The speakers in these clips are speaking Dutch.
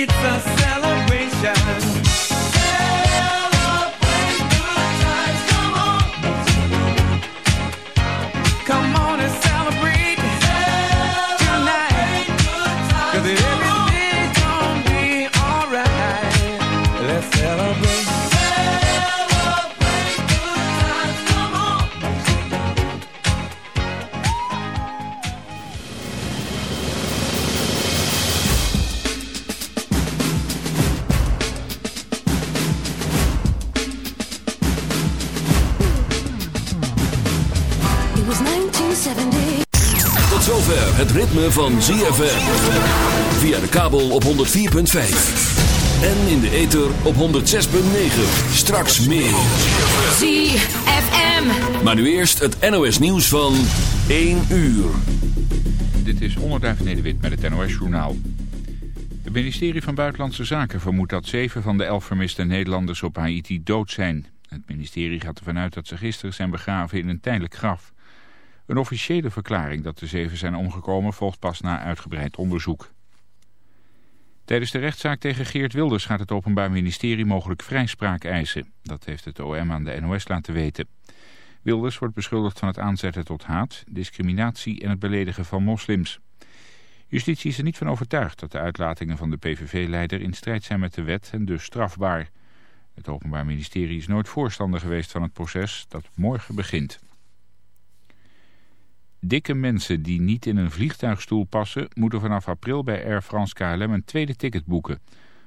It's a ritme van ZFM. Via de kabel op 104.5. En in de ether op 106.9. Straks meer. ZFM. Maar nu eerst het NOS nieuws van 1 uur. Dit is Onderduif Nederwit met het NOS-journaal. Het ministerie van Buitenlandse Zaken vermoedt dat zeven van de elf vermiste Nederlanders op Haiti dood zijn. Het ministerie gaat ervan uit dat ze gisteren zijn begraven in een tijdelijk graf. Een officiële verklaring dat de zeven zijn omgekomen volgt pas na uitgebreid onderzoek. Tijdens de rechtszaak tegen Geert Wilders gaat het Openbaar Ministerie mogelijk vrijspraak eisen. Dat heeft het OM aan de NOS laten weten. Wilders wordt beschuldigd van het aanzetten tot haat, discriminatie en het beledigen van moslims. Justitie is er niet van overtuigd dat de uitlatingen van de PVV-leider in strijd zijn met de wet en dus strafbaar. Het Openbaar Ministerie is nooit voorstander geweest van het proces dat morgen begint. Dikke mensen die niet in een vliegtuigstoel passen... moeten vanaf april bij Air France KLM een tweede ticket boeken.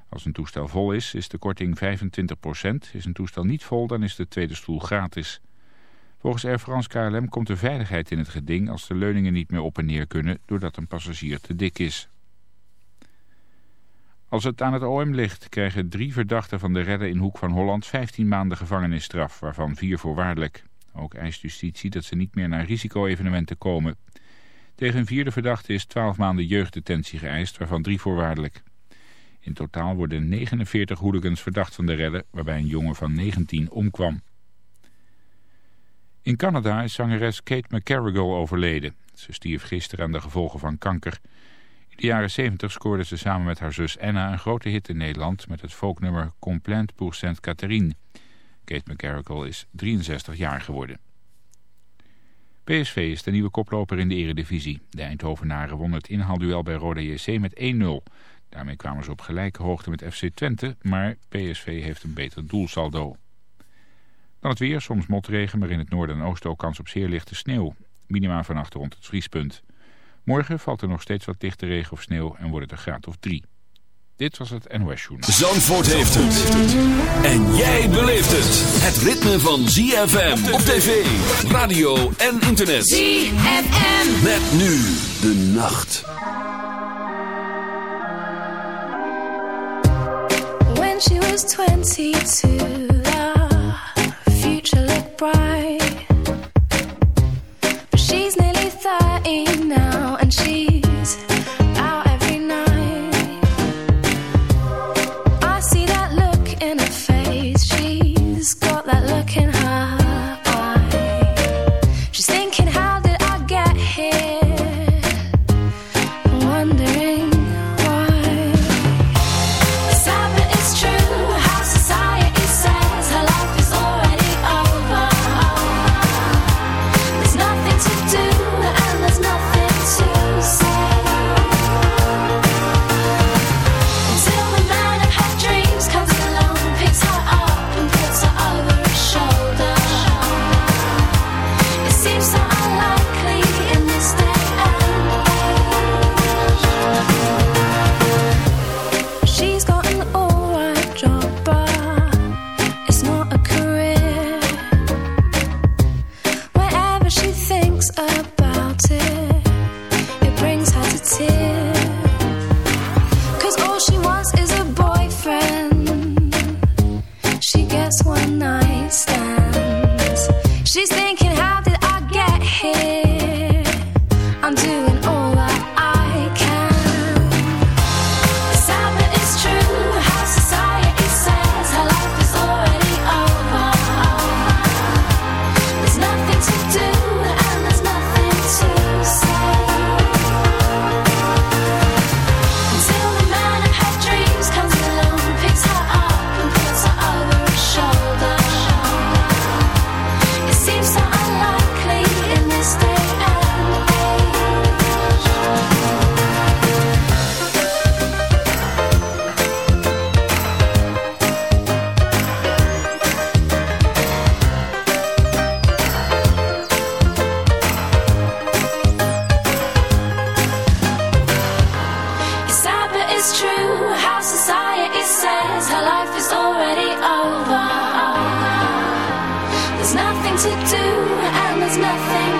Als een toestel vol is, is de korting 25%. Is een toestel niet vol, dan is de tweede stoel gratis. Volgens Air France KLM komt de veiligheid in het geding... als de leuningen niet meer op en neer kunnen... doordat een passagier te dik is. Als het aan het OM ligt, krijgen drie verdachten van de redden in Hoek van Holland 15 maanden gevangenisstraf, waarvan vier voorwaardelijk. Ook eist justitie dat ze niet meer naar risico-evenementen komen. Tegen een vierde verdachte is 12 maanden jeugddetentie geëist, waarvan drie voorwaardelijk. In totaal worden 49 hooligans verdacht van de redden, waarbij een jongen van 19 omkwam. In Canada is zangeres Kate McCarrigal overleden. Ze stierf gisteren aan de gevolgen van kanker. In de jaren 70 scoorde ze samen met haar zus Anna een grote hit in Nederland... met het folknummer Complaint pour Sainte Catherine... Kate McCarrickle is 63 jaar geworden. PSV is de nieuwe koploper in de eredivisie. De Eindhovenaren wonnen het inhaalduel bij Roda JC met 1-0. Daarmee kwamen ze op gelijke hoogte met FC Twente, maar PSV heeft een beter doelsaldo. Dan het weer, soms motregen, maar in het noorden en oosten ook kans op zeer lichte sneeuw. Minima vannacht rond het vriespunt. Morgen valt er nog steeds wat lichte regen of sneeuw en wordt het een graad of 3. Dit was het NOS Journaal. Zandvoort heeft het. En jij beleeft het. Het ritme van ZFM op tv, radio en internet. ZFM. Met nu de nacht. When she was 22, the future looked bright. But she's nearly 30 now, and she's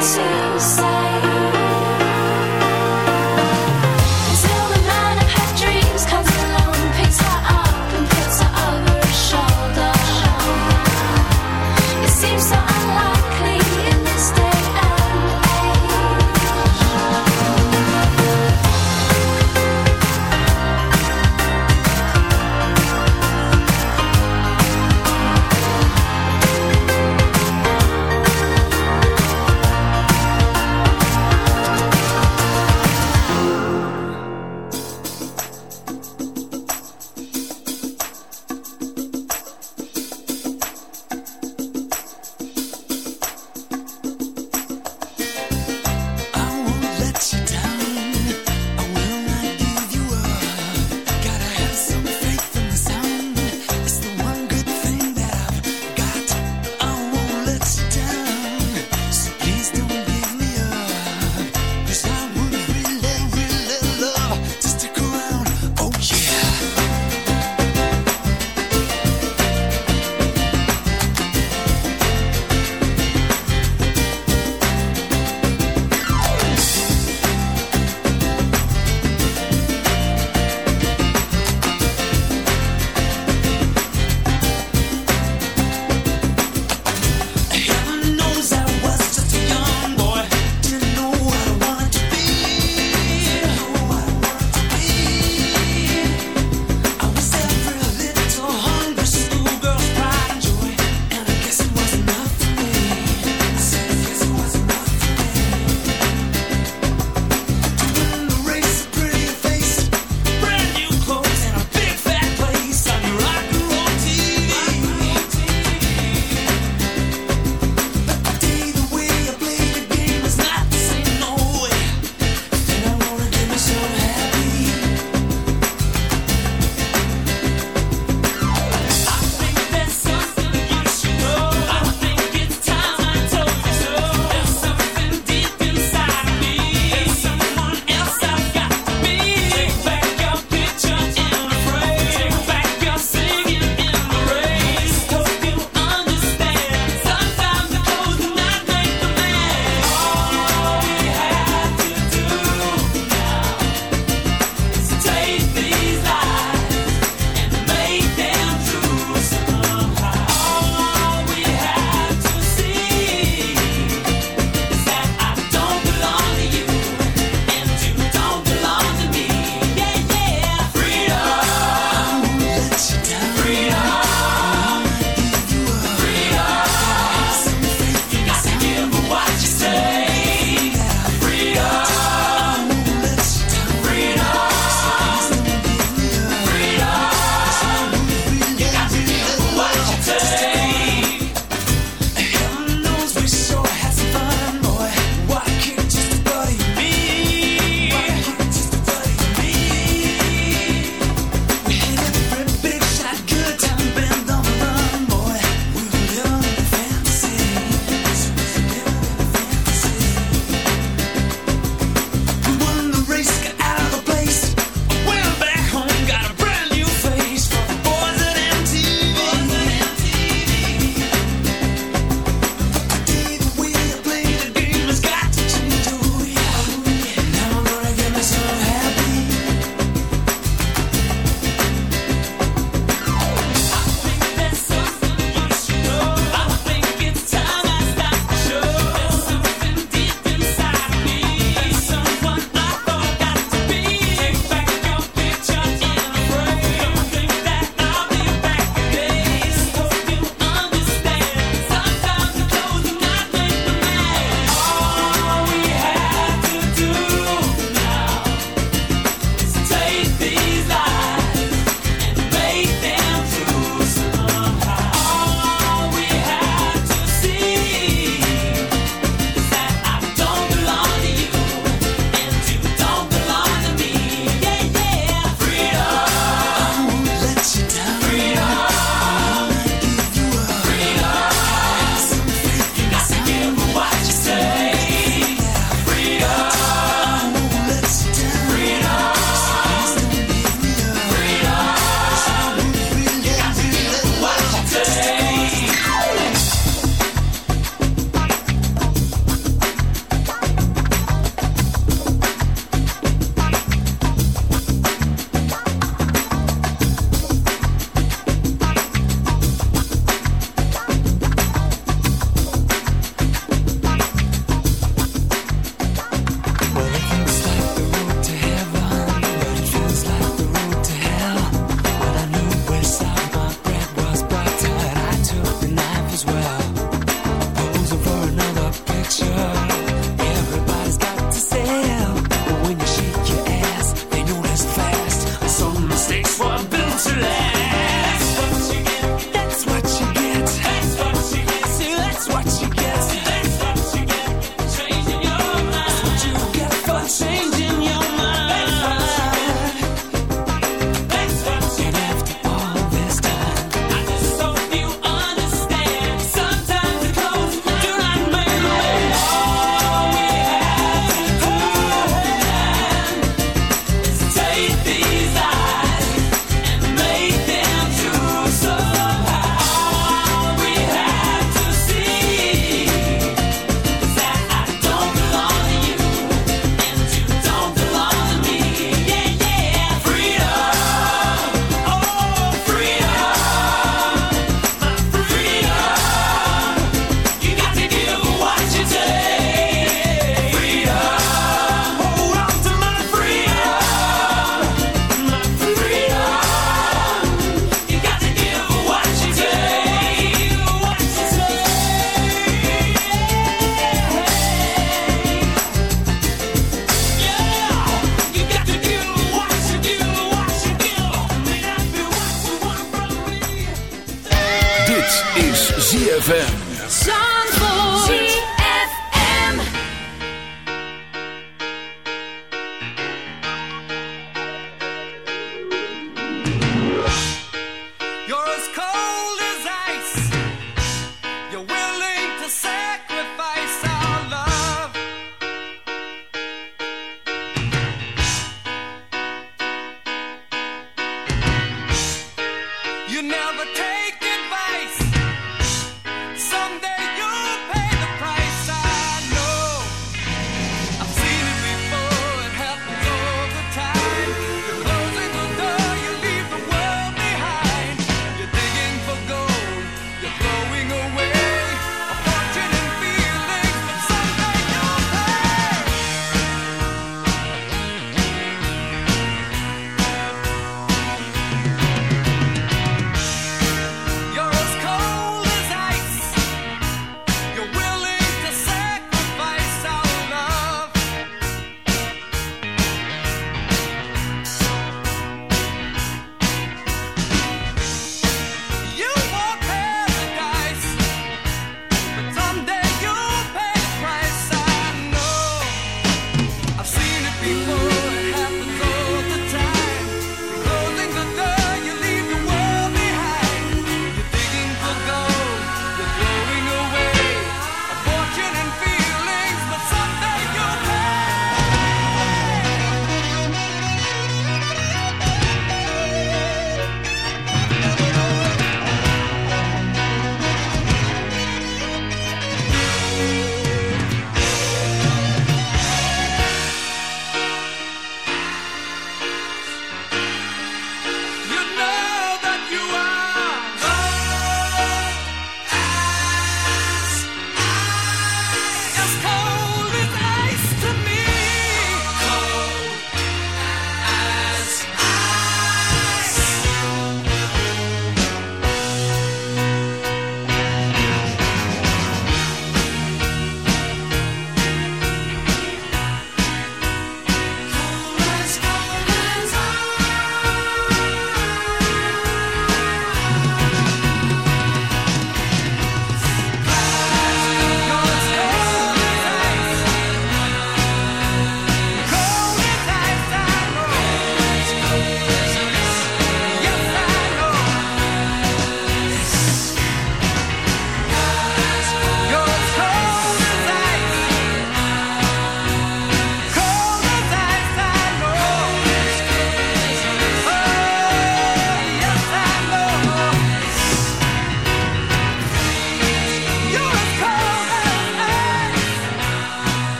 to say. To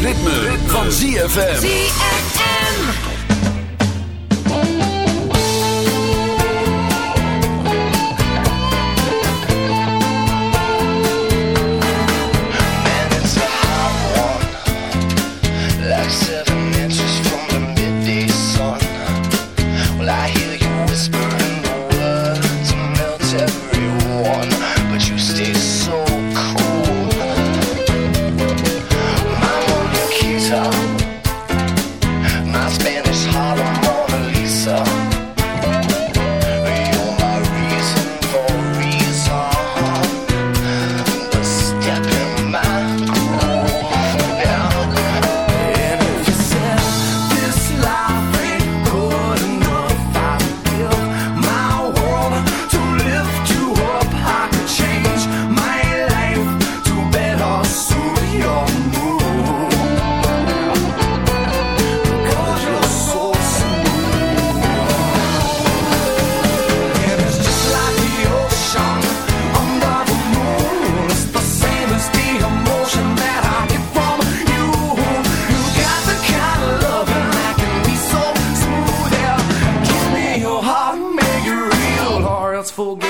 ritme, van. ZFM. forget.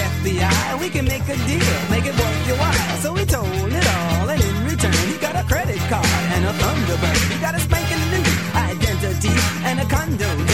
FBI. We can make a deal, make it worth your while. So he told it all, and in return, he got a credit card and a Thunderbird. He got a spanking new identity and a condo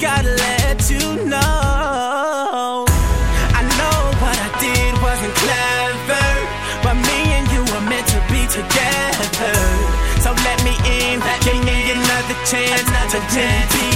gotta let you know. I know what I did wasn't clever, but me and you were meant to be together. So let me in, let give me, in. another chance another to chance. be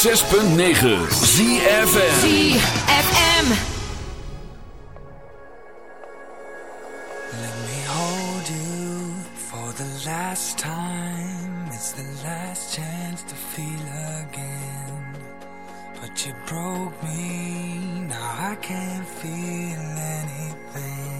106.9 ZFM ZFM Let me hold you for the last time. It's the last chance to feel again. But you broke me, now I can't feel anything.